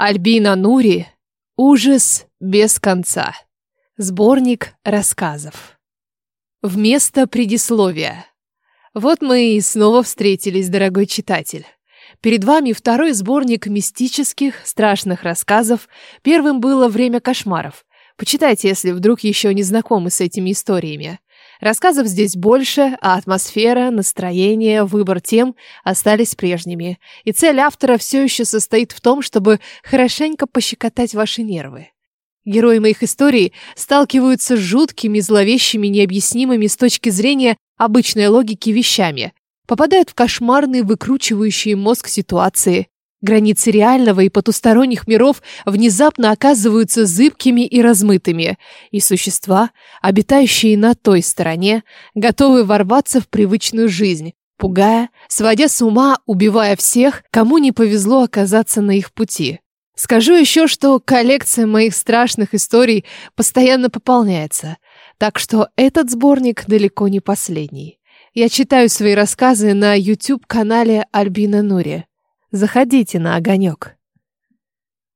Альбина Нури. Ужас без конца. Сборник рассказов. Вместо предисловия. Вот мы и снова встретились, дорогой читатель. Перед вами второй сборник мистических, страшных рассказов. Первым было «Время кошмаров». Почитайте, если вдруг еще не знакомы с этими историями. Рассказов здесь больше, а атмосфера, настроение, выбор тем остались прежними. И цель автора все еще состоит в том, чтобы хорошенько пощекотать ваши нервы. Герои моих историй сталкиваются с жуткими, зловещими, необъяснимыми с точки зрения обычной логики вещами, попадают в кошмарные, выкручивающие мозг ситуации, Границы реального и потусторонних миров внезапно оказываются зыбкими и размытыми, и существа, обитающие на той стороне, готовы ворваться в привычную жизнь, пугая, сводя с ума, убивая всех, кому не повезло оказаться на их пути. Скажу еще, что коллекция моих страшных историй постоянно пополняется, так что этот сборник далеко не последний. Я читаю свои рассказы на YouTube-канале Альбина Нури. Заходите на огонек.